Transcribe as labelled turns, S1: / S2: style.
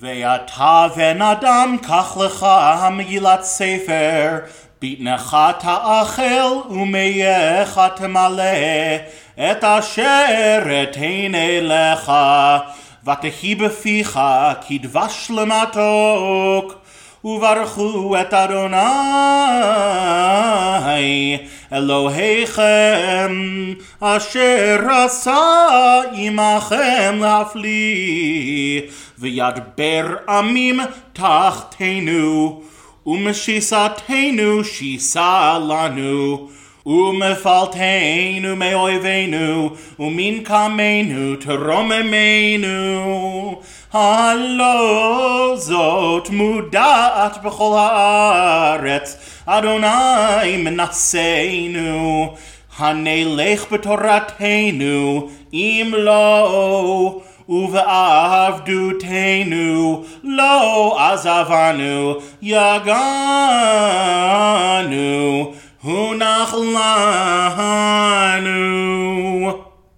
S1: ואתה בן אדם, קח לך המגילת ספר, בטנך תאכל ומייך תמלא, את אשר אתנה לך, ותהי בפיך כדבש למתוק. וברכו את אדוני אלוהיכם אשר עשה עמכם להפליא וידבר עמים תחתנו ומשיסתנו שיסה לנו ומפלתנו מאויבינו ומנקמנו תרוממנו. הלא זאת מודעת בכל הארץ, אדוני מנסנו, הנלך בתורתנו, אם לא, Uva'avdutenu lo azavanu yaganu hunachlan.